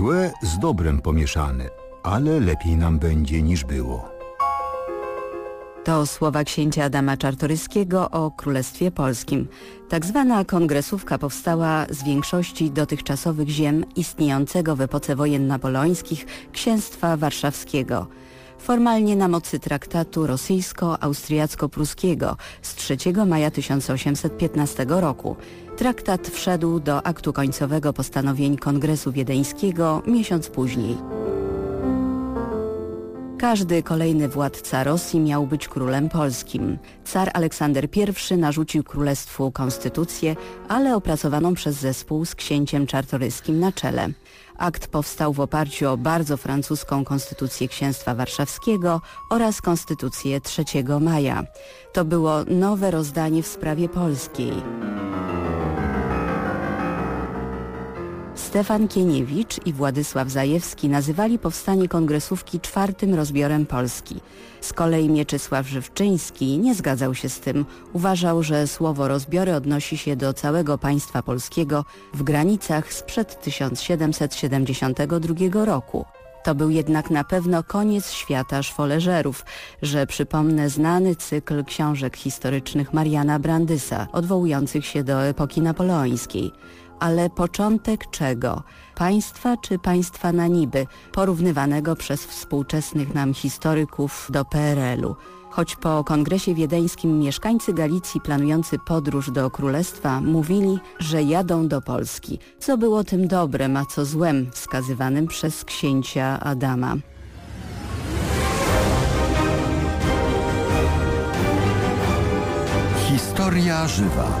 Złe z dobrem pomieszane, ale lepiej nam będzie niż było. To słowa księcia Adama Czartoryskiego o Królestwie Polskim. Tak zwana kongresówka powstała z większości dotychczasowych ziem istniejącego w epoce wojen napoleońskich księstwa warszawskiego. Formalnie na mocy traktatu rosyjsko-austriacko-pruskiego z 3 maja 1815 roku. Traktat wszedł do aktu końcowego postanowień Kongresu Wiedeńskiego miesiąc później. Każdy kolejny władca Rosji miał być królem polskim. Car Aleksander I narzucił królestwu konstytucję, ale opracowaną przez zespół z księciem czartoryskim na czele. Akt powstał w oparciu o bardzo francuską konstytucję księstwa warszawskiego oraz konstytucję 3 maja. To było nowe rozdanie w sprawie polskiej. Stefan Kieniewicz i Władysław Zajewski nazywali powstanie kongresówki czwartym rozbiorem Polski. Z kolei Mieczysław Żywczyński nie zgadzał się z tym. Uważał, że słowo rozbiory odnosi się do całego państwa polskiego w granicach sprzed 1772 roku. To był jednak na pewno koniec świata szwoleżerów, że przypomnę znany cykl książek historycznych Mariana Brandysa, odwołujących się do epoki napoleońskiej ale początek czego? Państwa czy państwa na niby, porównywanego przez współczesnych nam historyków do PRL-u. Choć po kongresie wiedeńskim mieszkańcy Galicji planujący podróż do królestwa mówili, że jadą do Polski, co było tym dobrem, a co złem wskazywanym przez księcia Adama. Historia żywa.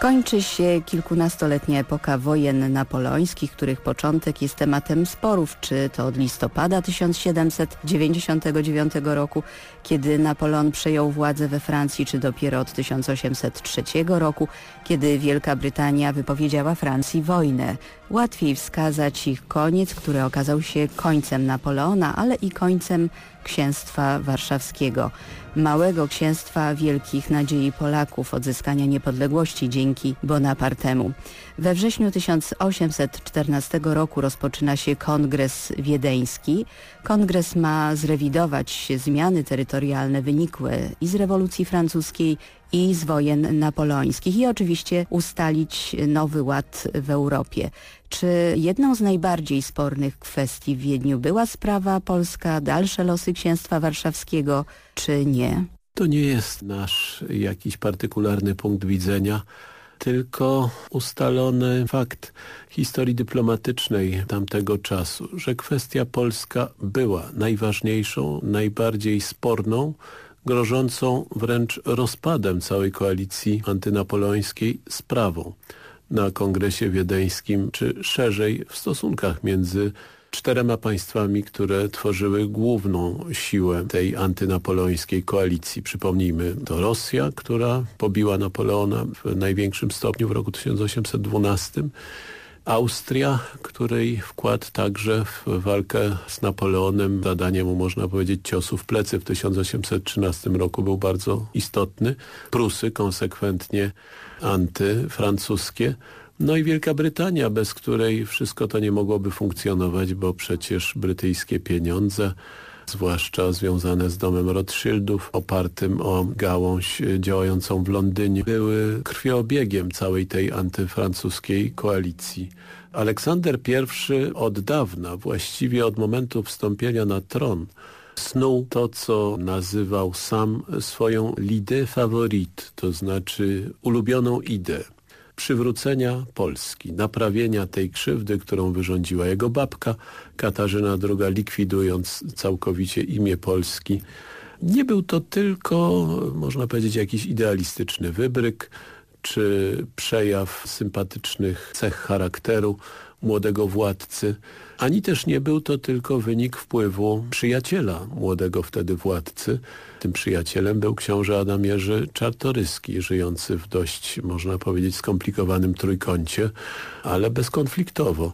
Kończy się kilkunastoletnia epoka wojen napoleońskich, których początek jest tematem sporów, czy to od listopada 1799 roku, kiedy Napoleon przejął władzę we Francji, czy dopiero od 1803 roku, kiedy Wielka Brytania wypowiedziała Francji wojnę. Łatwiej wskazać ich koniec, który okazał się końcem Napoleona, ale i końcem księstwa warszawskiego małego księstwa wielkich nadziei Polaków odzyskania niepodległości dzięki Bonapartemu. We wrześniu 1814 roku rozpoczyna się kongres wiedeński. Kongres ma zrewidować zmiany terytorialne wynikłe i z rewolucji francuskiej i z wojen napoleońskich i oczywiście ustalić nowy ład w Europie. Czy jedną z najbardziej spornych kwestii w Wiedniu była sprawa polska, dalsze losy księstwa warszawskiego, czy nie? To nie jest nasz jakiś partykularny punkt widzenia, tylko ustalony fakt historii dyplomatycznej tamtego czasu, że kwestia polska była najważniejszą, najbardziej sporną, grożącą wręcz rozpadem całej koalicji antynapoleońskiej sprawą na kongresie wiedeńskim, czy szerzej w stosunkach między czterema państwami, które tworzyły główną siłę tej antynapoleońskiej koalicji. Przypomnijmy, to Rosja, która pobiła Napoleona w największym stopniu w roku 1812, Austria, której wkład także w walkę z Napoleonem, zadanie mu można powiedzieć ciosu w plecy w 1813 roku był bardzo istotny. Prusy konsekwentnie antyfrancuskie. No i Wielka Brytania, bez której wszystko to nie mogłoby funkcjonować, bo przecież brytyjskie pieniądze zwłaszcza związane z domem Rothschildów, opartym o gałąź działającą w Londynie, były krwiobiegiem całej tej antyfrancuskiej koalicji. Aleksander I od dawna, właściwie od momentu wstąpienia na tron, snuł to, co nazywał sam swoją l'idée favorite, to znaczy ulubioną ideę przywrócenia Polski, naprawienia tej krzywdy, którą wyrządziła jego babka Katarzyna II, likwidując całkowicie imię Polski. Nie był to tylko, można powiedzieć, jakiś idealistyczny wybryk, czy przejaw sympatycznych cech charakteru młodego władcy, ani też nie był to tylko wynik wpływu przyjaciela młodego wtedy władcy. Tym przyjacielem był książę Adam Jerzy Czartoryski, żyjący w dość, można powiedzieć, skomplikowanym trójkącie, ale bezkonfliktowo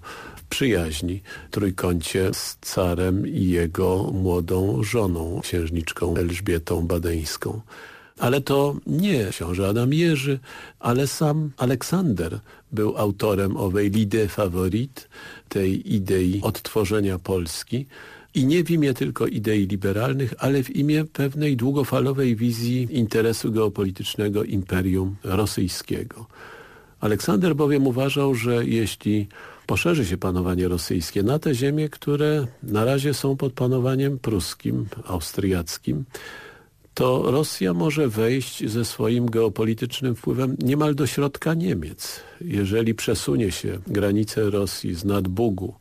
przyjaźni trójkącie z carem i jego młodą żoną, księżniczką Elżbietą Badeńską. Ale to nie książę Adam Jerzy, ale sam Aleksander był autorem owej l'idée favorite, tej idei odtworzenia Polski i nie w imię tylko idei liberalnych, ale w imię pewnej długofalowej wizji interesu geopolitycznego imperium rosyjskiego. Aleksander bowiem uważał, że jeśli poszerzy się panowanie rosyjskie na te ziemie, które na razie są pod panowaniem pruskim, austriackim, to Rosja może wejść ze swoim geopolitycznym wpływem niemal do środka Niemiec. Jeżeli przesunie się granice Rosji z nadbugu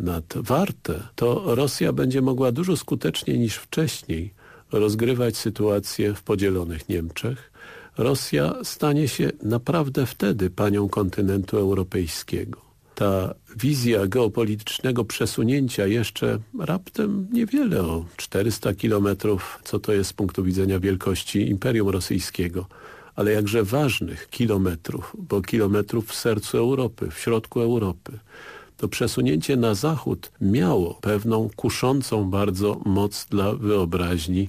nad Wartę, to Rosja będzie mogła dużo skuteczniej niż wcześniej rozgrywać sytuację w podzielonych Niemczech. Rosja stanie się naprawdę wtedy panią kontynentu europejskiego ta wizja geopolitycznego przesunięcia jeszcze raptem niewiele, o 400 kilometrów, co to jest z punktu widzenia wielkości Imperium Rosyjskiego, ale jakże ważnych kilometrów, bo kilometrów w sercu Europy, w środku Europy. To przesunięcie na zachód miało pewną kuszącą bardzo moc dla wyobraźni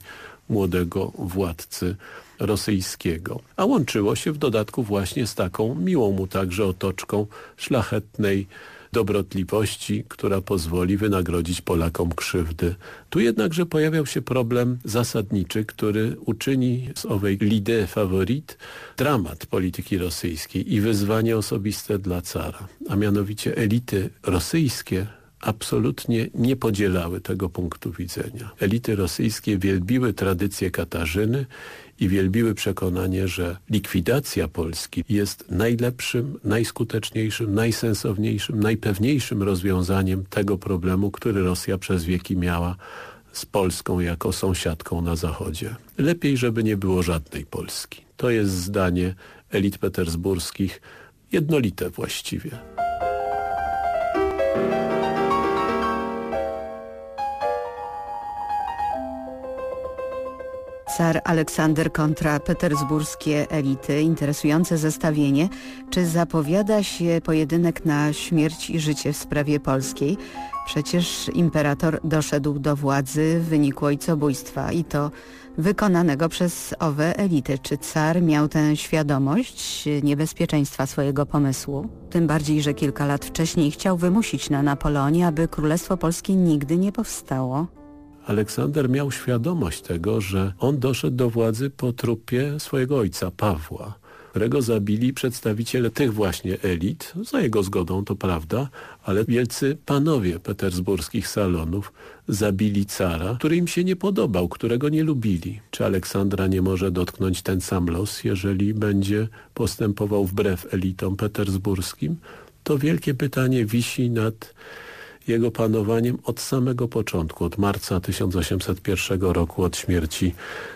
młodego władcy rosyjskiego. A łączyło się w dodatku właśnie z taką miłą mu także otoczką szlachetnej dobrotliwości, która pozwoli wynagrodzić Polakom krzywdy. Tu jednakże pojawiał się problem zasadniczy, który uczyni z owej l'idée favorite dramat polityki rosyjskiej i wyzwanie osobiste dla cara, a mianowicie elity rosyjskie absolutnie nie podzielały tego punktu widzenia. Elity rosyjskie wielbiły tradycję Katarzyny i wielbiły przekonanie, że likwidacja Polski jest najlepszym, najskuteczniejszym, najsensowniejszym, najpewniejszym rozwiązaniem tego problemu, który Rosja przez wieki miała z Polską jako sąsiadką na zachodzie. Lepiej, żeby nie było żadnej Polski. To jest zdanie elit petersburskich, jednolite właściwie. Car Aleksander kontra petersburskie elity. Interesujące zestawienie. Czy zapowiada się pojedynek na śmierć i życie w sprawie polskiej? Przecież imperator doszedł do władzy w wyniku ojcobójstwa i to wykonanego przez owe elity. Czy car miał tę świadomość niebezpieczeństwa swojego pomysłu? Tym bardziej, że kilka lat wcześniej chciał wymusić na Napoleonie, aby Królestwo Polskie nigdy nie powstało. Aleksander miał świadomość tego, że on doszedł do władzy po trupie swojego ojca Pawła, którego zabili przedstawiciele tych właśnie elit, za jego zgodą to prawda, ale wielcy panowie petersburskich salonów zabili cara, który im się nie podobał, którego nie lubili. Czy Aleksandra nie może dotknąć ten sam los, jeżeli będzie postępował wbrew elitom petersburskim? To wielkie pytanie wisi nad jego panowaniem od samego początku, od marca 1801 roku, od śmierci,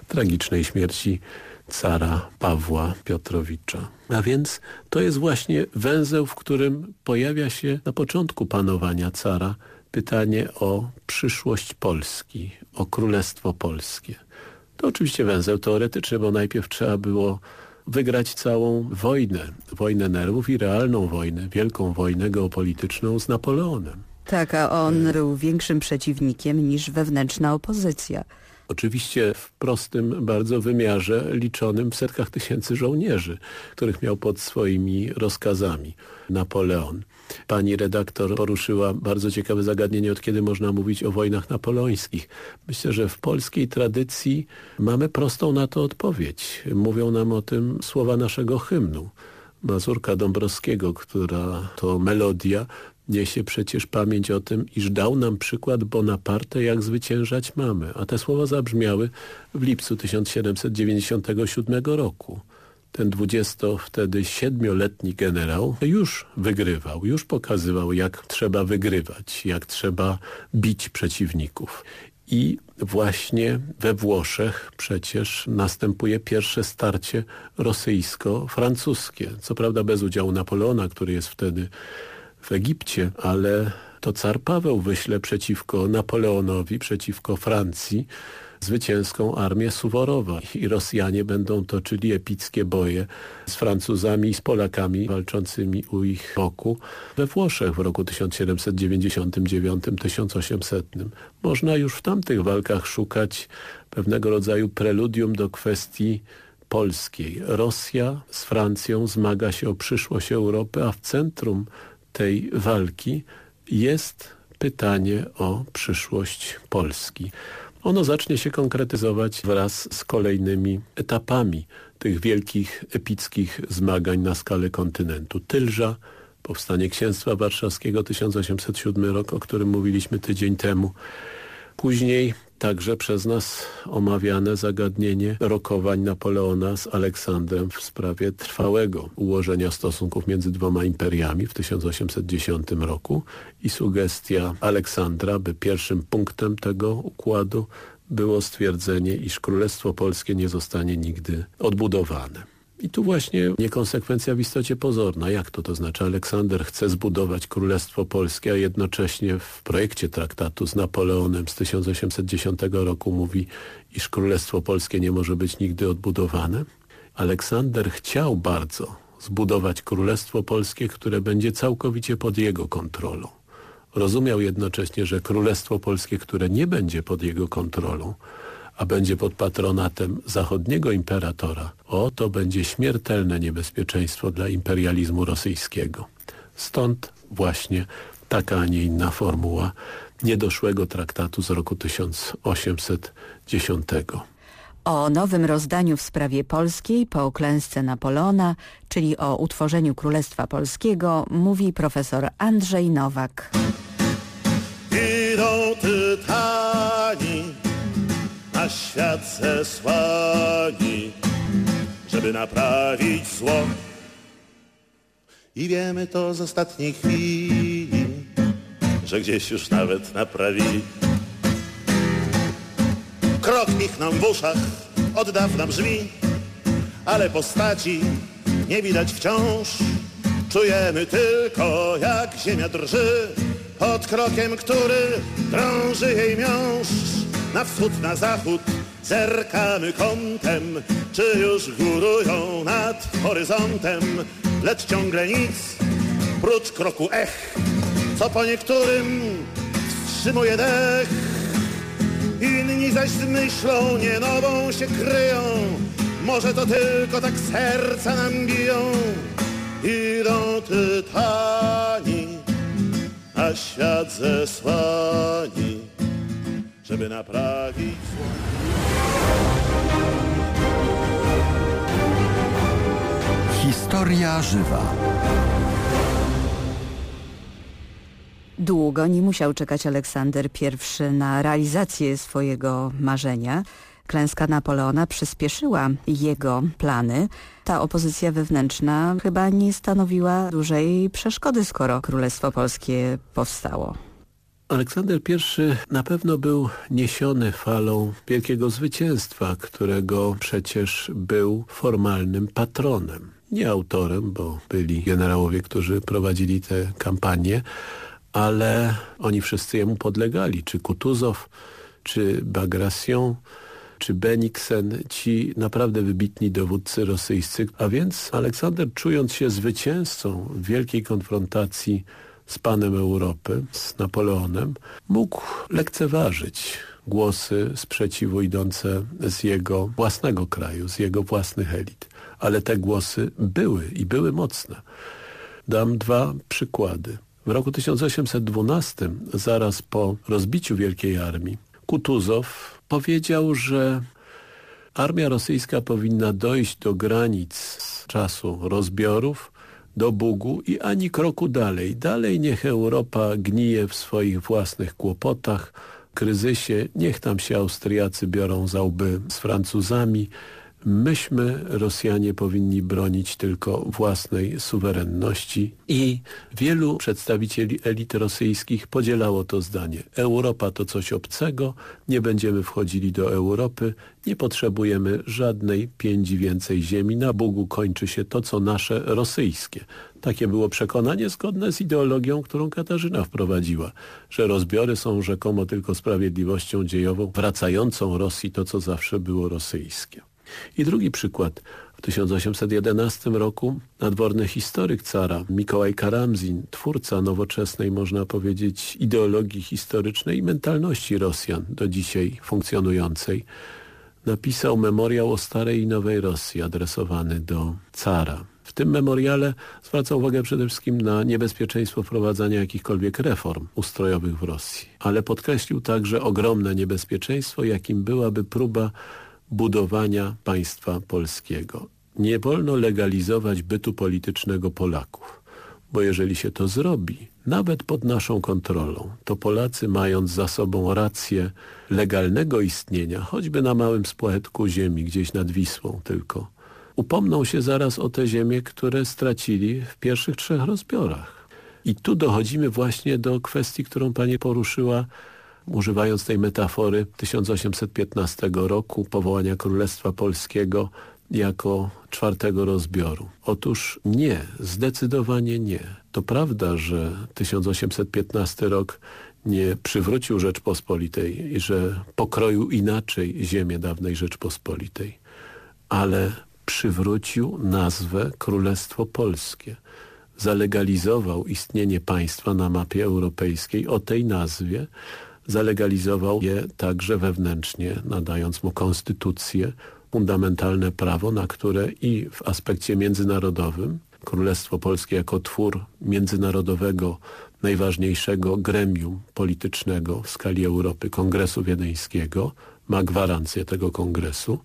tragicznej śmierci cara Pawła Piotrowicza. A więc to jest właśnie węzeł, w którym pojawia się na początku panowania cara pytanie o przyszłość Polski, o Królestwo Polskie. To oczywiście węzeł teoretyczny, bo najpierw trzeba było wygrać całą wojnę, wojnę nerwów i realną wojnę, wielką wojnę geopolityczną z Napoleonem. Tak, a on był większym przeciwnikiem niż wewnętrzna opozycja. Oczywiście w prostym bardzo wymiarze liczonym w setkach tysięcy żołnierzy, których miał pod swoimi rozkazami Napoleon. Pani redaktor poruszyła bardzo ciekawe zagadnienie, od kiedy można mówić o wojnach napoleońskich. Myślę, że w polskiej tradycji mamy prostą na to odpowiedź. Mówią nam o tym słowa naszego hymnu. Mazurka Dąbrowskiego, która to melodia Niesie przecież pamięć o tym, iż dał nam przykład Bonaparte, jak zwyciężać mamy. A te słowa zabrzmiały w lipcu 1797 roku. Ten dwudziesto wtedy siedmioletni generał już wygrywał, już pokazywał, jak trzeba wygrywać, jak trzeba bić przeciwników. I właśnie we Włoszech przecież następuje pierwsze starcie rosyjsko-francuskie. Co prawda bez udziału Napoleona, który jest wtedy w Egipcie, ale to car Paweł wyśle przeciwko Napoleonowi, przeciwko Francji zwycięską armię Suworowa i Rosjanie będą toczyli epickie boje z Francuzami i z Polakami walczącymi u ich boku we Włoszech w roku 1799-1800. Można już w tamtych walkach szukać pewnego rodzaju preludium do kwestii polskiej. Rosja z Francją zmaga się o przyszłość Europy, a w centrum tej walki jest pytanie o przyszłość Polski. Ono zacznie się konkretyzować wraz z kolejnymi etapami tych wielkich, epickich zmagań na skalę kontynentu. Tylża, powstanie Księstwa Warszawskiego 1807 rok, o którym mówiliśmy tydzień temu. Później także przez nas omawiane zagadnienie rokowań Napoleona z Aleksandrem w sprawie trwałego ułożenia stosunków między dwoma imperiami w 1810 roku i sugestia Aleksandra, by pierwszym punktem tego układu było stwierdzenie, iż Królestwo Polskie nie zostanie nigdy odbudowane. I tu właśnie niekonsekwencja w istocie pozorna. Jak to? To znaczy Aleksander chce zbudować Królestwo Polskie, a jednocześnie w projekcie traktatu z Napoleonem z 1810 roku mówi, iż Królestwo Polskie nie może być nigdy odbudowane. Aleksander chciał bardzo zbudować Królestwo Polskie, które będzie całkowicie pod jego kontrolą. Rozumiał jednocześnie, że Królestwo Polskie, które nie będzie pod jego kontrolą, a będzie pod patronatem zachodniego imperatora, o to będzie śmiertelne niebezpieczeństwo dla imperializmu rosyjskiego. Stąd właśnie taka, a nie inna formuła niedoszłego traktatu z roku 1810. O nowym rozdaniu w sprawie polskiej po klęsce Napoleona, czyli o utworzeniu Królestwa Polskiego, mówi profesor Andrzej Nowak. Na świat zesłani, żeby naprawić zło. I wiemy to z ostatniej chwili, że gdzieś już nawet naprawili. Krok ich nam w uszach od dawna brzmi, ale postaci nie widać wciąż. Czujemy tylko jak ziemia drży pod krokiem, który drąży jej miąższ. Na wschód, na zachód zerkamy kątem, czy już górują nad horyzontem, lecz ciągle nic, prócz kroku ech, co po niektórym wstrzymuje dech. Inni zaś z myślą nie nową się kryją, może to tylko tak serca nam biją. Idą tytani, a świat zesłani żeby naprawić zło. Historia żywa. Długo nie musiał czekać Aleksander I na realizację swojego marzenia. Klęska Napoleona przyspieszyła jego plany. Ta opozycja wewnętrzna chyba nie stanowiła dużej przeszkody, skoro Królestwo Polskie powstało. Aleksander I na pewno był niesiony falą wielkiego zwycięstwa, którego przecież był formalnym patronem. Nie autorem, bo byli generałowie, którzy prowadzili tę kampanię, ale oni wszyscy jemu podlegali. Czy Kutuzow, czy Bagration, czy Beniksen, ci naprawdę wybitni dowódcy rosyjscy. A więc Aleksander czując się zwycięzcą wielkiej konfrontacji z panem Europy, z Napoleonem, mógł lekceważyć głosy sprzeciwu idące z jego własnego kraju, z jego własnych elit. Ale te głosy były i były mocne. Dam dwa przykłady. W roku 1812, zaraz po rozbiciu Wielkiej Armii, Kutuzow powiedział, że armia rosyjska powinna dojść do granic czasu rozbiorów, do Bugu i ani kroku dalej. Dalej niech Europa gnije w swoich własnych kłopotach, kryzysie. Niech tam się Austriacy biorą za łby z Francuzami. Myśmy, Rosjanie, powinni bronić tylko własnej suwerenności i wielu przedstawicieli elit rosyjskich podzielało to zdanie. Europa to coś obcego, nie będziemy wchodzili do Europy, nie potrzebujemy żadnej piędzi więcej ziemi, na Bogu kończy się to, co nasze rosyjskie. Takie było przekonanie zgodne z ideologią, którą Katarzyna wprowadziła, że rozbiory są rzekomo tylko sprawiedliwością dziejową, wracającą Rosji to, co zawsze było rosyjskie. I drugi przykład. W 1811 roku nadworny historyk cara Mikołaj Karamzin, twórca nowoczesnej, można powiedzieć, ideologii historycznej i mentalności Rosjan do dzisiaj funkcjonującej, napisał memoriał o starej i nowej Rosji adresowany do cara. W tym memoriale zwraca uwagę przede wszystkim na niebezpieczeństwo wprowadzania jakichkolwiek reform ustrojowych w Rosji, ale podkreślił także ogromne niebezpieczeństwo, jakim byłaby próba budowania państwa polskiego. Nie wolno legalizować bytu politycznego Polaków, bo jeżeli się to zrobi, nawet pod naszą kontrolą, to Polacy mając za sobą rację legalnego istnienia, choćby na małym spłetku ziemi, gdzieś nad Wisłą tylko, upomną się zaraz o te ziemie, które stracili w pierwszych trzech rozbiorach. I tu dochodzimy właśnie do kwestii, którą Pani poruszyła, używając tej metafory 1815 roku, powołania Królestwa Polskiego jako czwartego rozbioru. Otóż nie, zdecydowanie nie. To prawda, że 1815 rok nie przywrócił Rzeczpospolitej i że pokroił inaczej ziemię dawnej Rzeczpospolitej, ale przywrócił nazwę Królestwo Polskie. Zalegalizował istnienie państwa na mapie europejskiej o tej nazwie, zalegalizował je także wewnętrznie, nadając mu konstytucję, fundamentalne prawo, na które i w aspekcie międzynarodowym Królestwo Polskie jako twór międzynarodowego, najważniejszego gremium politycznego w skali Europy, Kongresu Wiedeńskiego, ma gwarancję tego kongresu.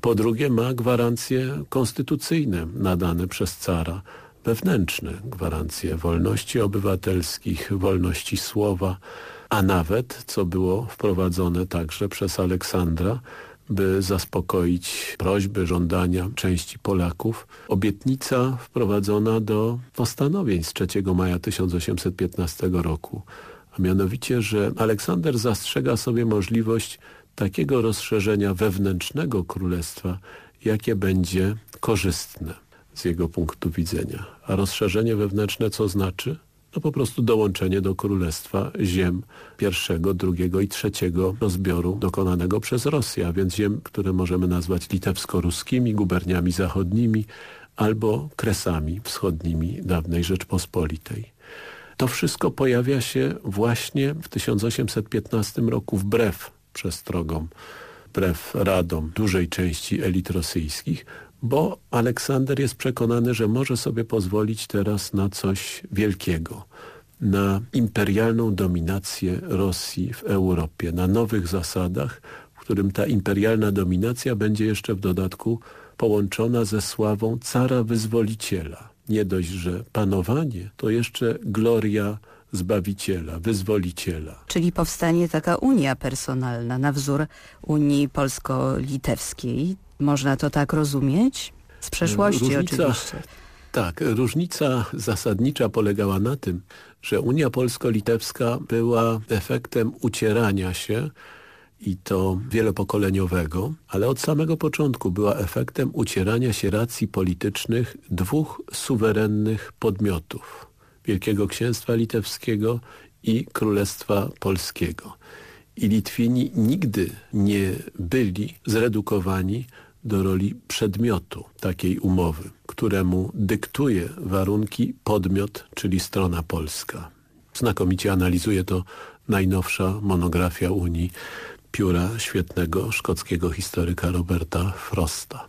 Po drugie ma gwarancje konstytucyjne nadane przez cara, wewnętrzne gwarancje wolności obywatelskich, wolności słowa, a nawet, co było wprowadzone także przez Aleksandra, by zaspokoić prośby, żądania części Polaków, obietnica wprowadzona do postanowień z 3 maja 1815 roku, a mianowicie, że Aleksander zastrzega sobie możliwość takiego rozszerzenia wewnętrznego królestwa, jakie będzie korzystne z jego punktu widzenia. A rozszerzenie wewnętrzne co znaczy? No po prostu dołączenie do królestwa ziem pierwszego, drugiego i trzeciego rozbioru dokonanego przez Rosję, a więc ziem, które możemy nazwać litewsko-ruskimi, guberniami zachodnimi albo kresami wschodnimi dawnej Rzeczpospolitej. To wszystko pojawia się właśnie w 1815 roku wbrew przestrogom, wbrew radom dużej części elit rosyjskich, bo Aleksander jest przekonany, że może sobie pozwolić teraz na coś wielkiego, na imperialną dominację Rosji w Europie, na nowych zasadach, w którym ta imperialna dominacja będzie jeszcze w dodatku połączona ze sławą cara wyzwoliciela. Nie dość, że panowanie, to jeszcze gloria Zbawiciela, Wyzwoliciela. Czyli powstanie taka unia personalna na wzór Unii Polsko-Litewskiej. Można to tak rozumieć? Z przeszłości różnica, oczywiście. Tak, różnica zasadnicza polegała na tym, że Unia Polsko-Litewska była efektem ucierania się i to wielopokoleniowego, ale od samego początku była efektem ucierania się racji politycznych dwóch suwerennych podmiotów. Wielkiego Księstwa Litewskiego i Królestwa Polskiego. I Litwini nigdy nie byli zredukowani do roli przedmiotu takiej umowy, któremu dyktuje warunki podmiot, czyli strona polska. Znakomicie analizuje to najnowsza monografia Unii pióra świetnego szkockiego historyka Roberta Frosta.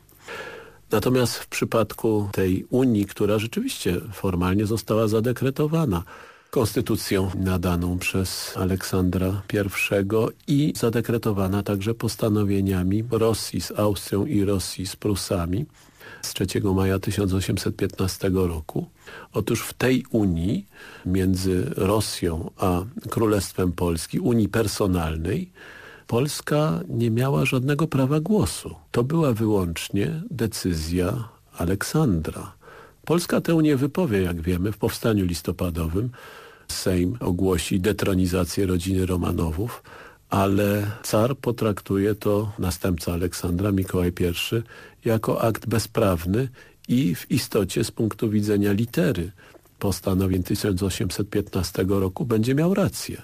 Natomiast w przypadku tej Unii, która rzeczywiście formalnie została zadekretowana konstytucją nadaną przez Aleksandra I i zadekretowana także postanowieniami Rosji z Austrią i Rosji z Prusami z 3 maja 1815 roku. Otóż w tej Unii między Rosją a Królestwem Polski, Unii personalnej, Polska nie miała żadnego prawa głosu. To była wyłącznie decyzja Aleksandra. Polska tę nie wypowie, jak wiemy, w powstaniu listopadowym. Sejm ogłosi detronizację rodziny Romanowów, ale car potraktuje to, następca Aleksandra, Mikołaj I, jako akt bezprawny i w istocie z punktu widzenia litery postanowień 1815 roku będzie miał rację.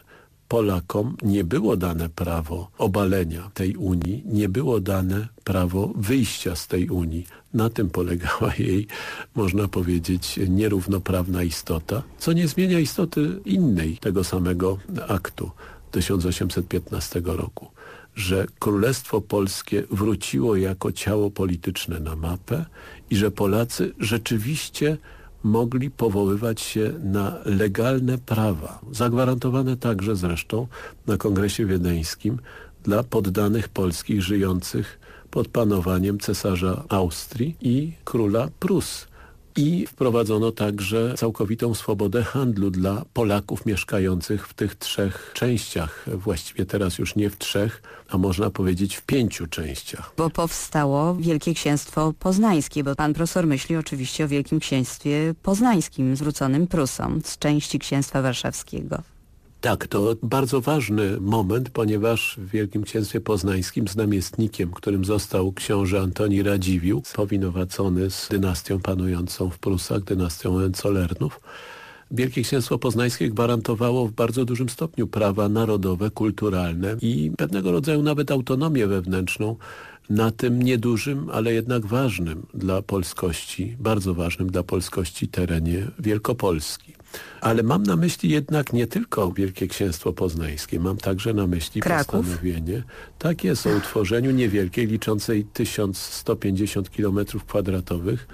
Polakom nie było dane prawo obalenia tej Unii, nie było dane prawo wyjścia z tej Unii. Na tym polegała jej, można powiedzieć, nierównoprawna istota, co nie zmienia istoty innej tego samego aktu 1815 roku, że Królestwo Polskie wróciło jako ciało polityczne na mapę i że Polacy rzeczywiście mogli powoływać się na legalne prawa, zagwarantowane także zresztą na Kongresie Wiedeńskim dla poddanych polskich żyjących pod panowaniem cesarza Austrii i króla Prus i wprowadzono także całkowitą swobodę handlu dla Polaków mieszkających w tych trzech częściach. Właściwie teraz już nie w trzech, a można powiedzieć w pięciu częściach. Bo powstało Wielkie Księstwo Poznańskie, bo pan profesor myśli oczywiście o Wielkim Księstwie Poznańskim zwróconym Prusom z części Księstwa Warszawskiego. Tak, to bardzo ważny moment, ponieważ w Wielkim Księstwie Poznańskim z namiestnikiem, którym został książę Antoni Radziwiłł, powinowacony z dynastią panującą w Prusach, dynastią Hohenzollernów, Wielkie Księstwo Poznańskie gwarantowało w bardzo dużym stopniu prawa narodowe, kulturalne i pewnego rodzaju nawet autonomię wewnętrzną na tym niedużym, ale jednak ważnym dla polskości, bardzo ważnym dla polskości terenie Wielkopolski. Ale mam na myśli jednak nie tylko Wielkie Księstwo Poznańskie, mam także na myśli Kraków. postanowienie. Tak jest o utworzeniu niewielkiej, liczącej 1150 km kwadratowych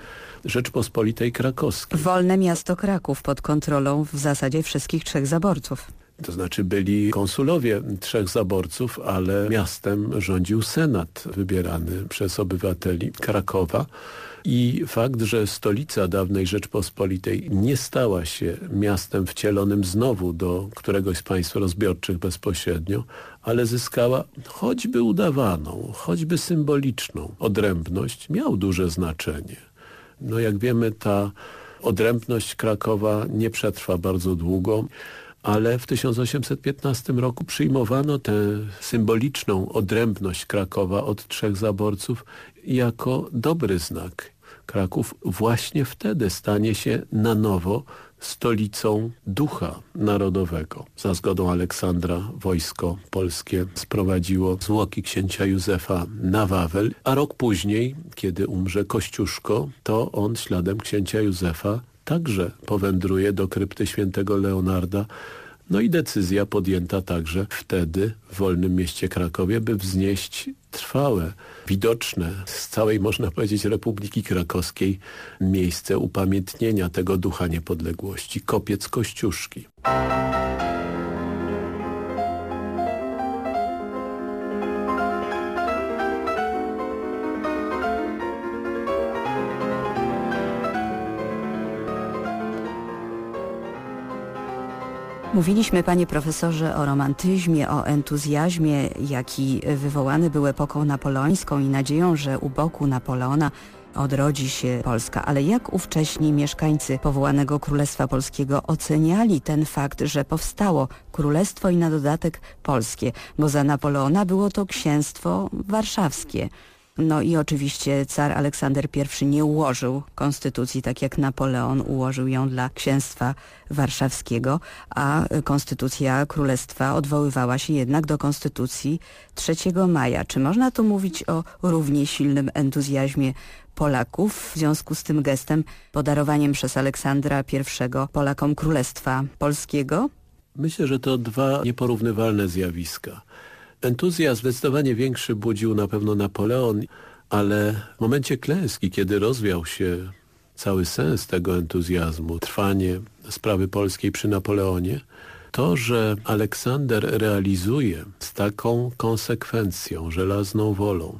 Rzeczpospolitej Krakowskiej. Wolne miasto Kraków pod kontrolą w zasadzie wszystkich trzech zaborców. To znaczy byli konsulowie trzech zaborców, ale miastem rządził senat wybierany przez obywateli Krakowa. I fakt, że stolica dawnej Rzeczpospolitej nie stała się miastem wcielonym znowu do któregoś z państw rozbiorczych bezpośrednio, ale zyskała choćby udawaną, choćby symboliczną odrębność, miał duże znaczenie. No jak wiemy ta odrębność Krakowa nie przetrwa bardzo długo ale w 1815 roku przyjmowano tę symboliczną odrębność Krakowa od trzech zaborców jako dobry znak. Kraków właśnie wtedy stanie się na nowo stolicą ducha narodowego. Za zgodą Aleksandra wojsko polskie sprowadziło zwłoki księcia Józefa na Wawel, a rok później, kiedy umrze Kościuszko, to on śladem księcia Józefa także powędruje do krypty świętego Leonarda. No i decyzja podjęta także wtedy w wolnym mieście Krakowie, by wznieść trwałe, widoczne z całej, można powiedzieć, Republiki Krakowskiej miejsce upamiętnienia tego ducha niepodległości, kopiec Kościuszki. Mówiliśmy, panie profesorze, o romantyzmie, o entuzjazmie, jaki wywołany był epoką napoleońską i nadzieją, że u boku Napoleona odrodzi się Polska. Ale jak ówcześni mieszkańcy powołanego Królestwa Polskiego oceniali ten fakt, że powstało Królestwo i na dodatek Polskie, bo za Napoleona było to księstwo warszawskie. No i oczywiście car Aleksander I nie ułożył konstytucji tak jak Napoleon ułożył ją dla księstwa warszawskiego, a konstytucja królestwa odwoływała się jednak do konstytucji 3 maja. Czy można tu mówić o równie silnym entuzjazmie Polaków w związku z tym gestem, podarowaniem przez Aleksandra I Polakom Królestwa Polskiego? Myślę, że to dwa nieporównywalne zjawiska. Entuzjazm zdecydowanie większy budził na pewno Napoleon, ale w momencie klęski, kiedy rozwiał się cały sens tego entuzjazmu, trwanie sprawy polskiej przy Napoleonie, to, że Aleksander realizuje z taką konsekwencją, żelazną wolą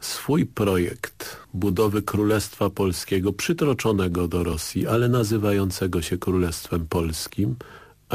swój projekt budowy Królestwa Polskiego przytroczonego do Rosji, ale nazywającego się Królestwem Polskim,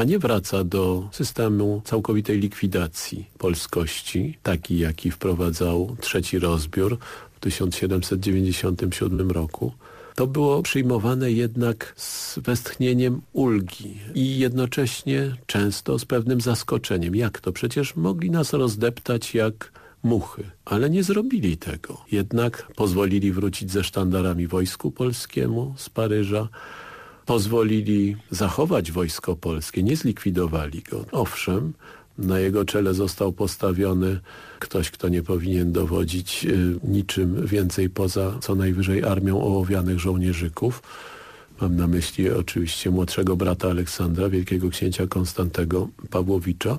a nie wraca do systemu całkowitej likwidacji polskości, taki jaki wprowadzał trzeci rozbiór w 1797 roku, to było przyjmowane jednak z westchnieniem ulgi i jednocześnie często z pewnym zaskoczeniem. Jak to? Przecież mogli nas rozdeptać jak muchy, ale nie zrobili tego. Jednak pozwolili wrócić ze sztandarami wojsku polskiemu z Paryża, pozwolili zachować wojsko polskie, nie zlikwidowali go. Owszem, na jego czele został postawiony ktoś, kto nie powinien dowodzić y, niczym więcej poza co najwyżej armią ołowianych żołnierzyków. Mam na myśli oczywiście młodszego brata Aleksandra, wielkiego księcia Konstantego Pawłowicza.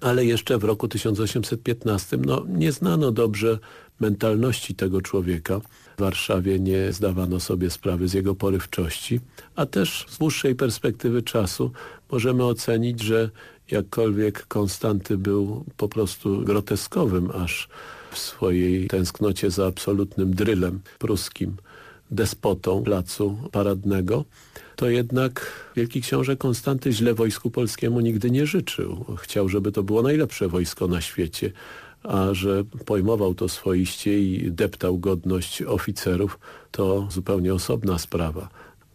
Ale jeszcze w roku 1815 no, nie znano dobrze mentalności tego człowieka. W Warszawie nie zdawano sobie sprawy z jego porywczości, a też z dłuższej perspektywy czasu możemy ocenić, że jakkolwiek Konstanty był po prostu groteskowym aż w swojej tęsknocie za absolutnym drylem pruskim, despotą placu paradnego, to jednak wielki książę Konstanty źle wojsku polskiemu nigdy nie życzył. Chciał, żeby to było najlepsze wojsko na świecie, a że pojmował to swoiście i deptał godność oficerów, to zupełnie osobna sprawa.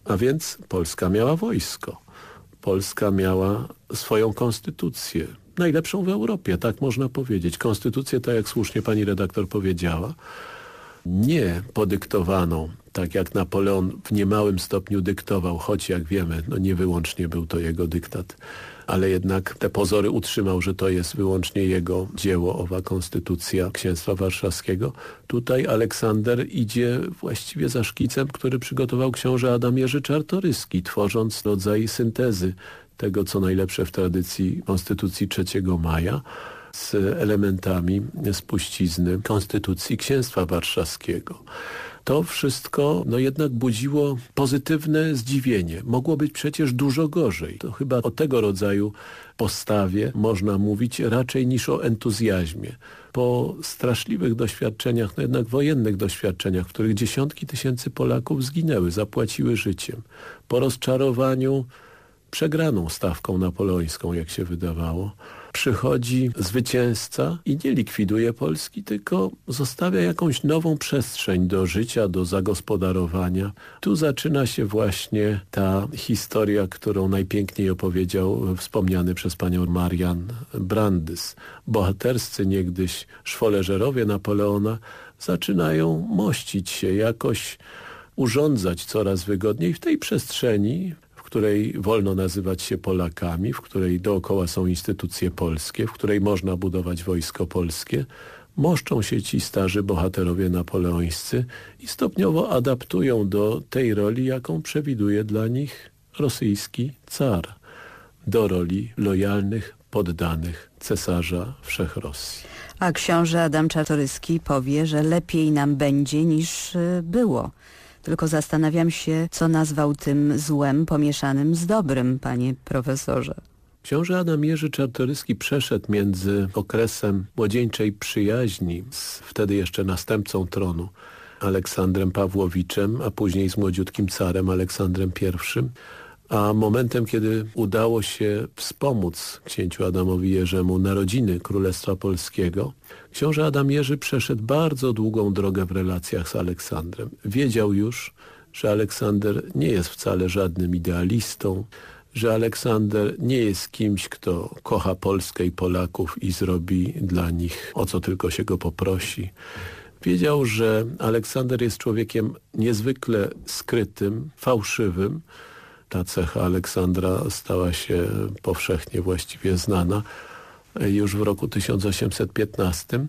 A więc Polska miała wojsko. Polska miała swoją konstytucję. Najlepszą w Europie, tak można powiedzieć. Konstytucję, tak jak słusznie pani redaktor powiedziała, nie podyktowaną, tak jak Napoleon w niemałym stopniu dyktował, choć jak wiemy, no nie wyłącznie był to jego dyktat, ale jednak te pozory utrzymał, że to jest wyłącznie jego dzieło, owa konstytucja księstwa warszawskiego. Tutaj Aleksander idzie właściwie za szkicem, który przygotował książę Adam Jerzy Czartoryski, tworząc rodzaj syntezy tego, co najlepsze w tradycji konstytucji 3 maja, z elementami spuścizny Konstytucji Księstwa Warszawskiego. To wszystko no jednak budziło pozytywne zdziwienie. Mogło być przecież dużo gorzej. To chyba o tego rodzaju postawie można mówić raczej niż o entuzjazmie. Po straszliwych doświadczeniach, no jednak wojennych doświadczeniach, w których dziesiątki tysięcy Polaków zginęły, zapłaciły życiem. Po rozczarowaniu przegraną stawką napoleońską, jak się wydawało, przychodzi zwycięzca i nie likwiduje Polski, tylko zostawia jakąś nową przestrzeń do życia, do zagospodarowania. Tu zaczyna się właśnie ta historia, którą najpiękniej opowiedział wspomniany przez panią Marian Brandys. Bohaterscy niegdyś szwoleżerowie Napoleona zaczynają mościć się, jakoś urządzać coraz wygodniej w tej przestrzeni, której wolno nazywać się Polakami, w której dookoła są instytucje polskie, w której można budować wojsko polskie, moszczą się ci starzy bohaterowie napoleońscy i stopniowo adaptują do tej roli, jaką przewiduje dla nich rosyjski car, do roli lojalnych, poddanych cesarza Wszechrosji. A książę Adam Czartoryski powie, że lepiej nam będzie niż y, było. Tylko zastanawiam się, co nazwał tym złem pomieszanym z dobrym, panie profesorze. Książę Adam Jerzy Czartoryski przeszedł między okresem młodzieńczej przyjaźni z wtedy jeszcze następcą tronu Aleksandrem Pawłowiczem, a później z młodziutkim carem Aleksandrem I, a momentem, kiedy udało się wspomóc księciu Adamowi Jerzemu narodziny Królestwa Polskiego, książę Adam Jerzy przeszedł bardzo długą drogę w relacjach z Aleksandrem. Wiedział już, że Aleksander nie jest wcale żadnym idealistą, że Aleksander nie jest kimś, kto kocha Polskę i Polaków i zrobi dla nich o co tylko się go poprosi. Wiedział, że Aleksander jest człowiekiem niezwykle skrytym, fałszywym, ta cecha Aleksandra stała się powszechnie właściwie znana już w roku 1815,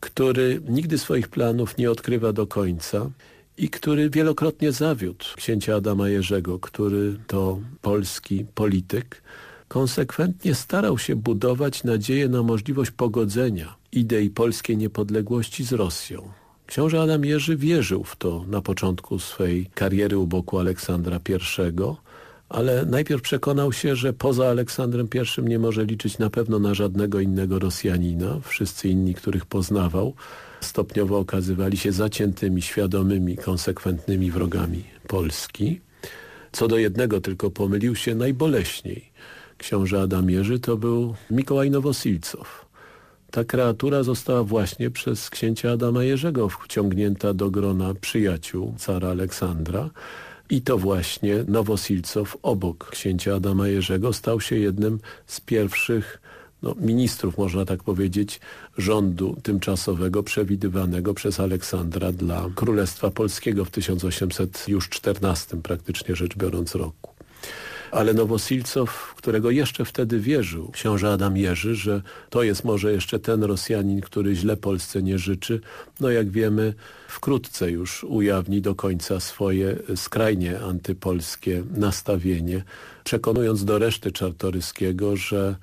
który nigdy swoich planów nie odkrywa do końca i który wielokrotnie zawiódł księcia Adama Jerzego, który to polski polityk, konsekwentnie starał się budować nadzieję na możliwość pogodzenia idei polskiej niepodległości z Rosją. Książę Adam Jerzy wierzył w to na początku swej kariery u boku Aleksandra I, ale najpierw przekonał się, że poza Aleksandrem I nie może liczyć na pewno na żadnego innego Rosjanina. Wszyscy inni, których poznawał, stopniowo okazywali się zaciętymi, świadomymi, konsekwentnymi wrogami Polski. Co do jednego tylko pomylił się najboleśniej. książę Adam Jerzy, to był Mikołaj Nowosilcow. Ta kreatura została właśnie przez księcia Adama Jerzego wciągnięta do grona przyjaciół cara Aleksandra i to właśnie Nowosilcow obok księcia Adama Jerzego stał się jednym z pierwszych no, ministrów, można tak powiedzieć, rządu tymczasowego przewidywanego przez Aleksandra dla Królestwa Polskiego w 1814 praktycznie rzecz biorąc roku. Ale Nowosilcow, którego jeszcze wtedy wierzył książę Adam Jerzy, że to jest może jeszcze ten Rosjanin, który źle Polsce nie życzy, no jak wiemy wkrótce już ujawni do końca swoje skrajnie antypolskie nastawienie, przekonując do reszty Czartoryskiego, że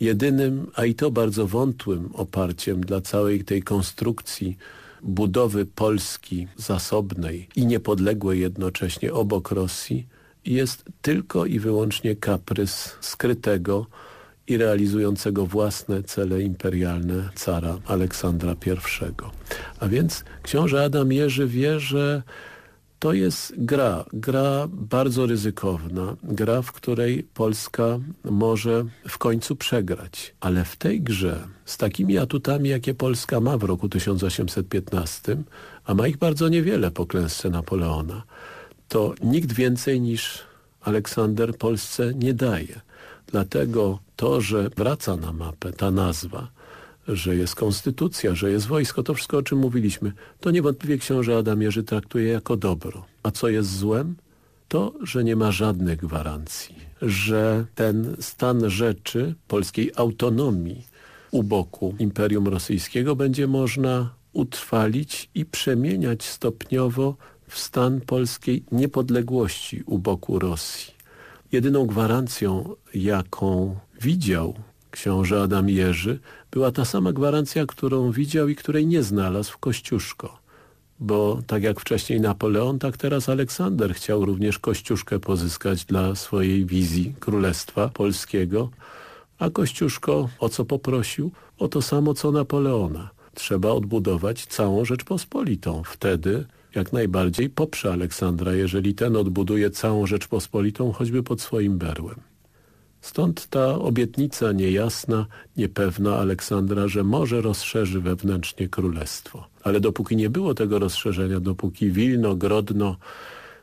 Jedynym, a i to bardzo wątłym oparciem dla całej tej konstrukcji budowy Polski zasobnej i niepodległej jednocześnie obok Rosji jest tylko i wyłącznie kaprys skrytego i realizującego własne cele imperialne cara Aleksandra I. A więc książę Adam Jerzy wie, że to jest gra, gra bardzo ryzykowna, gra, w której Polska może w końcu przegrać. Ale w tej grze, z takimi atutami, jakie Polska ma w roku 1815, a ma ich bardzo niewiele po klęsce Napoleona, to nikt więcej niż Aleksander Polsce nie daje. Dlatego to, że wraca na mapę ta nazwa, że jest konstytucja, że jest wojsko, to wszystko o czym mówiliśmy, to niewątpliwie książę Adam Jerzy traktuje jako dobro. A co jest złem? To, że nie ma żadnych gwarancji, że ten stan rzeczy polskiej autonomii u boku Imperium Rosyjskiego będzie można utrwalić i przemieniać stopniowo w stan polskiej niepodległości u boku Rosji. Jedyną gwarancją, jaką widział książę Adam Jerzy, była ta sama gwarancja, którą widział i której nie znalazł w Kościuszko. Bo tak jak wcześniej Napoleon, tak teraz Aleksander chciał również Kościuszkę pozyskać dla swojej wizji Królestwa Polskiego. A Kościuszko o co poprosił? O to samo co Napoleona. Trzeba odbudować całą Rzeczpospolitą. Wtedy jak najbardziej poprze Aleksandra, jeżeli ten odbuduje całą Rzeczpospolitą, choćby pod swoim berłem. Stąd ta obietnica niejasna, niepewna Aleksandra, że może rozszerzy wewnętrznie królestwo. Ale dopóki nie było tego rozszerzenia, dopóki Wilno, Grodno,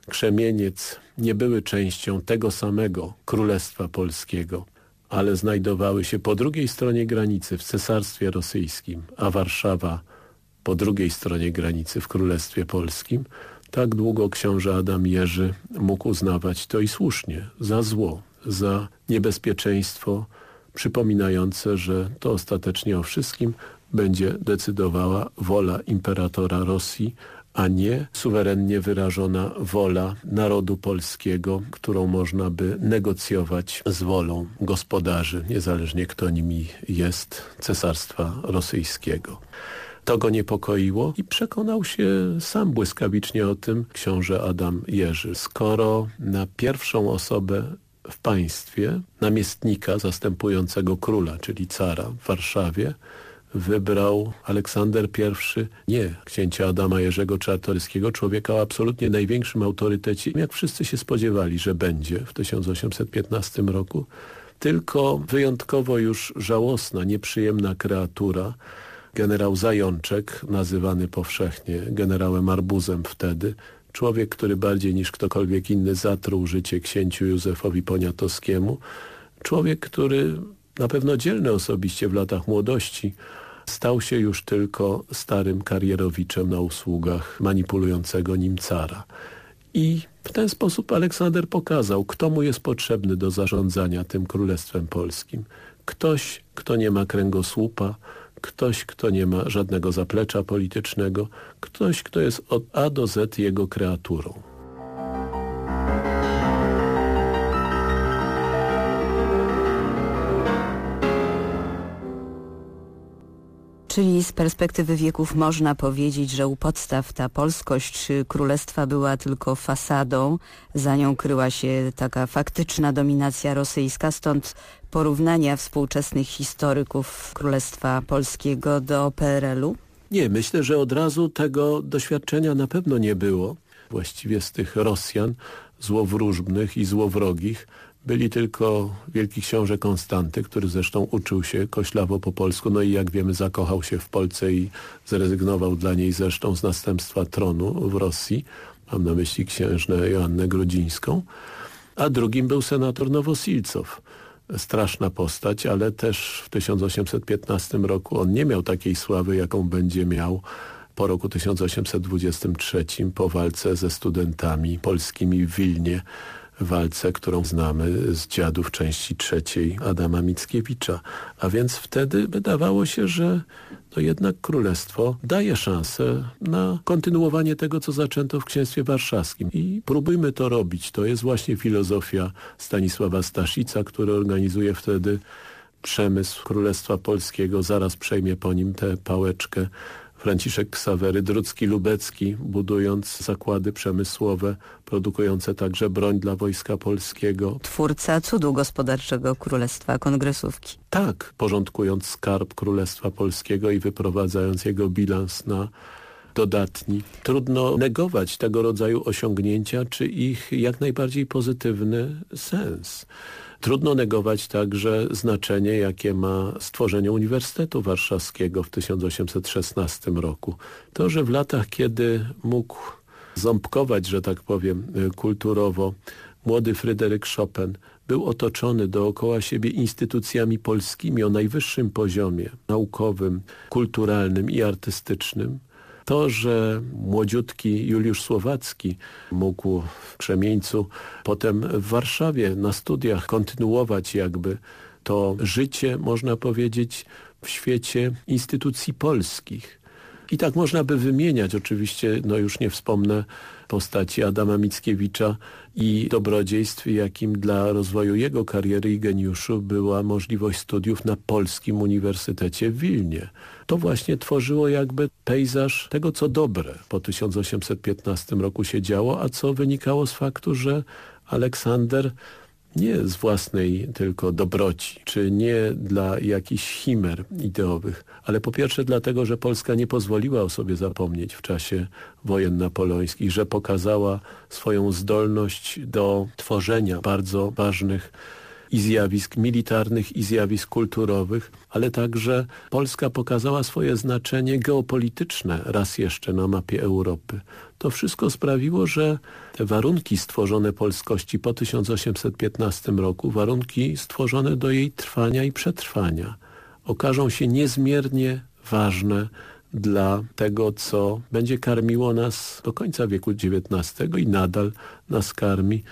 Krzemieniec nie były częścią tego samego Królestwa Polskiego, ale znajdowały się po drugiej stronie granicy w Cesarstwie Rosyjskim, a Warszawa po drugiej stronie granicy w Królestwie Polskim, tak długo książę Adam Jerzy mógł uznawać to i słusznie, za zło, za niebezpieczeństwo przypominające, że to ostatecznie o wszystkim będzie decydowała wola imperatora Rosji, a nie suwerennie wyrażona wola narodu polskiego, którą można by negocjować z wolą gospodarzy, niezależnie kto nimi jest, cesarstwa rosyjskiego. To go niepokoiło i przekonał się sam błyskawicznie o tym książę Adam Jerzy. Skoro na pierwszą osobę w państwie namiestnika zastępującego króla, czyli cara w Warszawie, wybrał Aleksander I nie księcia Adama Jerzego Czartoryskiego, człowieka o absolutnie największym autorytecie, jak wszyscy się spodziewali, że będzie w 1815 roku, tylko wyjątkowo już żałosna, nieprzyjemna kreatura, generał Zajączek, nazywany powszechnie generałem Arbuzem wtedy, człowiek, który bardziej niż ktokolwiek inny zatruł życie księciu Józefowi Poniatowskiemu, człowiek, który na pewno dzielny osobiście w latach młodości, stał się już tylko starym karierowiczem na usługach manipulującego nim cara. I w ten sposób Aleksander pokazał, kto mu jest potrzebny do zarządzania tym Królestwem Polskim. Ktoś, kto nie ma kręgosłupa, ktoś, kto nie ma żadnego zaplecza politycznego, ktoś, kto jest od A do Z jego kreaturą. Czyli z perspektywy wieków można powiedzieć, że u podstaw ta polskość królestwa była tylko fasadą, za nią kryła się taka faktyczna dominacja rosyjska, stąd porównania współczesnych historyków Królestwa Polskiego do PRL-u? Nie, myślę, że od razu tego doświadczenia na pewno nie było. Właściwie z tych Rosjan złowróżbnych i złowrogich Byli tylko wielki książę Konstanty, który zresztą uczył się koślawo po polsku, no i jak wiemy zakochał się w Polsce i zrezygnował dla niej zresztą z następstwa tronu w Rosji. Mam na myśli księżnę Joannę Grodzińską. A drugim był senator Nowosilcow. Straszna postać, ale też w 1815 roku on nie miał takiej sławy, jaką będzie miał po roku 1823, po walce ze studentami polskimi w Wilnie, walce, którą znamy z dziadów części trzeciej Adama Mickiewicza. A więc wtedy wydawało się, że to jednak Królestwo daje szansę na kontynuowanie tego, co zaczęto w Księstwie Warszawskim. I próbujmy to robić. To jest właśnie filozofia Stanisława Staszica, który organizuje wtedy przemysł Królestwa Polskiego. Zaraz przejmie po nim tę pałeczkę Franciszek Ksawery, Drucki Lubecki, budując zakłady przemysłowe, produkujące także broń dla Wojska Polskiego. Twórca cudu gospodarczego Królestwa Kongresówki. Tak, porządkując skarb Królestwa Polskiego i wyprowadzając jego bilans na dodatni. Trudno negować tego rodzaju osiągnięcia, czy ich jak najbardziej pozytywny sens. Trudno negować także znaczenie, jakie ma stworzenie Uniwersytetu Warszawskiego w 1816 roku. To, że w latach, kiedy mógł ząbkować, że tak powiem, kulturowo, młody Fryderyk Chopin był otoczony dookoła siebie instytucjami polskimi o najwyższym poziomie naukowym, kulturalnym i artystycznym, to, że młodziutki Juliusz Słowacki mógł w Krzemieńcu, potem w Warszawie na studiach kontynuować jakby to życie, można powiedzieć, w świecie instytucji polskich. I tak można by wymieniać, oczywiście, no już nie wspomnę postaci Adama Mickiewicza i dobrodziejstw, jakim dla rozwoju jego kariery i geniuszu była możliwość studiów na Polskim Uniwersytecie w Wilnie. To właśnie tworzyło jakby pejzaż tego, co dobre. Po 1815 roku się działo, a co wynikało z faktu, że Aleksander nie z własnej tylko dobroci, czy nie dla jakichś chimer ideowych, ale po pierwsze dlatego, że Polska nie pozwoliła o sobie zapomnieć w czasie wojen napoleońskich, że pokazała swoją zdolność do tworzenia bardzo ważnych i zjawisk militarnych, i zjawisk kulturowych, ale także Polska pokazała swoje znaczenie geopolityczne raz jeszcze na mapie Europy. To wszystko sprawiło, że te warunki stworzone polskości po 1815 roku, warunki stworzone do jej trwania i przetrwania, okażą się niezmiernie ważne dla tego, co będzie karmiło nas do końca wieku XIX i nadal nas karmi,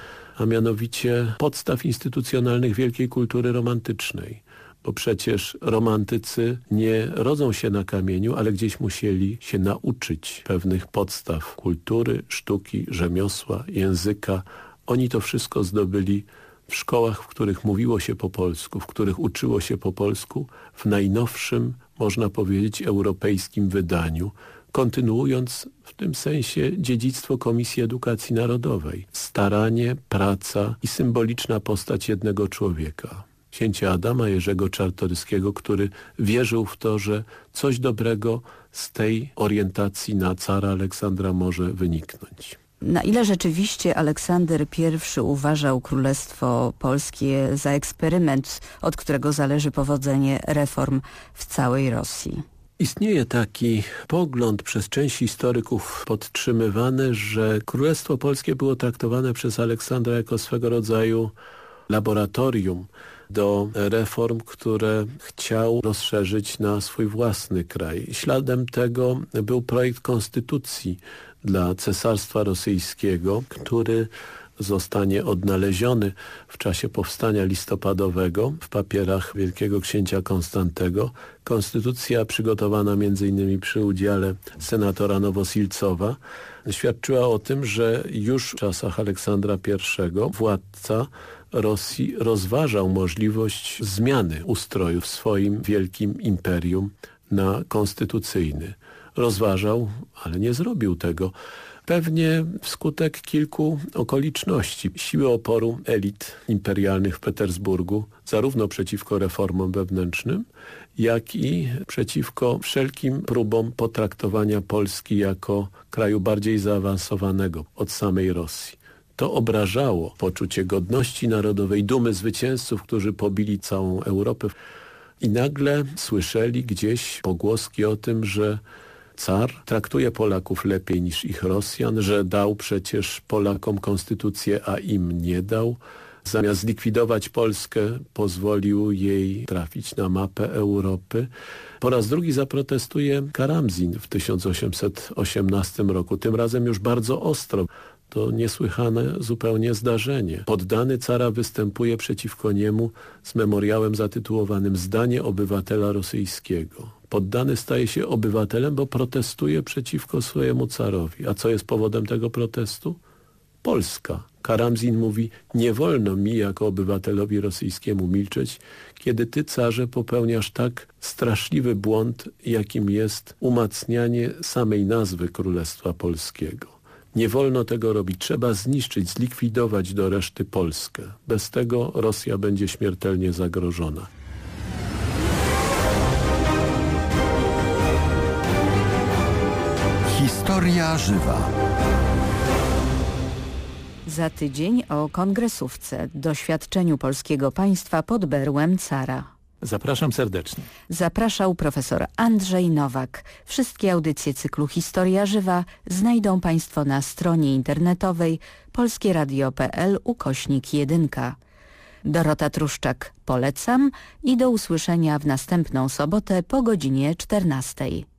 a mianowicie podstaw instytucjonalnych wielkiej kultury romantycznej. Bo przecież romantycy nie rodzą się na kamieniu, ale gdzieś musieli się nauczyć pewnych podstaw kultury, sztuki, rzemiosła, języka. Oni to wszystko zdobyli w szkołach, w których mówiło się po polsku, w których uczyło się po polsku, w najnowszym, można powiedzieć, europejskim wydaniu, kontynuując w tym sensie dziedzictwo Komisji Edukacji Narodowej. Staranie, praca i symboliczna postać jednego człowieka. Księcia Adama Jerzego Czartoryskiego, który wierzył w to, że coś dobrego z tej orientacji na cara Aleksandra może wyniknąć. Na ile rzeczywiście Aleksander I uważał Królestwo Polskie za eksperyment, od którego zależy powodzenie reform w całej Rosji? Istnieje taki pogląd przez część historyków podtrzymywany, że Królestwo Polskie było traktowane przez Aleksandra jako swego rodzaju laboratorium do reform, które chciał rozszerzyć na swój własny kraj. Śladem tego był projekt konstytucji dla Cesarstwa Rosyjskiego, który zostanie odnaleziony w czasie powstania listopadowego w papierach Wielkiego Księcia Konstantego. Konstytucja przygotowana m.in. przy udziale senatora Nowosilcowa świadczyła o tym, że już w czasach Aleksandra I władca Rosji rozważał możliwość zmiany ustroju w swoim wielkim imperium na konstytucyjny. Rozważał, ale nie zrobił tego. Pewnie wskutek kilku okoliczności. Siły oporu elit imperialnych w Petersburgu, zarówno przeciwko reformom wewnętrznym, jak i przeciwko wszelkim próbom potraktowania Polski jako kraju bardziej zaawansowanego od samej Rosji To obrażało poczucie godności narodowej, dumy zwycięzców, którzy pobili całą Europę. I nagle słyszeli gdzieś pogłoski o tym, że car traktuje Polaków lepiej niż ich Rosjan, że dał przecież Polakom konstytucję, a im nie dał. Zamiast zlikwidować Polskę, pozwolił jej trafić na mapę Europy. Po raz drugi zaprotestuje Karamzin w 1818 roku, tym razem już bardzo ostro. To niesłychane zupełnie zdarzenie. Poddany cara występuje przeciwko niemu z memoriałem zatytułowanym Zdanie obywatela rosyjskiego. Poddany staje się obywatelem, bo protestuje przeciwko swojemu carowi. A co jest powodem tego protestu? Polska. Karamzin mówi, nie wolno mi jako obywatelowi rosyjskiemu milczeć, kiedy ty, carze, popełniasz tak straszliwy błąd, jakim jest umacnianie samej nazwy Królestwa Polskiego. Nie wolno tego robić. Trzeba zniszczyć, zlikwidować do reszty Polskę. Bez tego Rosja będzie śmiertelnie zagrożona. Historia żywa. Za tydzień o kongresówce, doświadczeniu polskiego państwa pod berłem cara. Zapraszam serdecznie. Zapraszał profesor Andrzej Nowak. Wszystkie audycje cyklu Historia Żywa znajdą Państwo na stronie internetowej polskieradio.pl ukośnik 1. Dorota Truszczak polecam i do usłyszenia w następną sobotę po godzinie 14.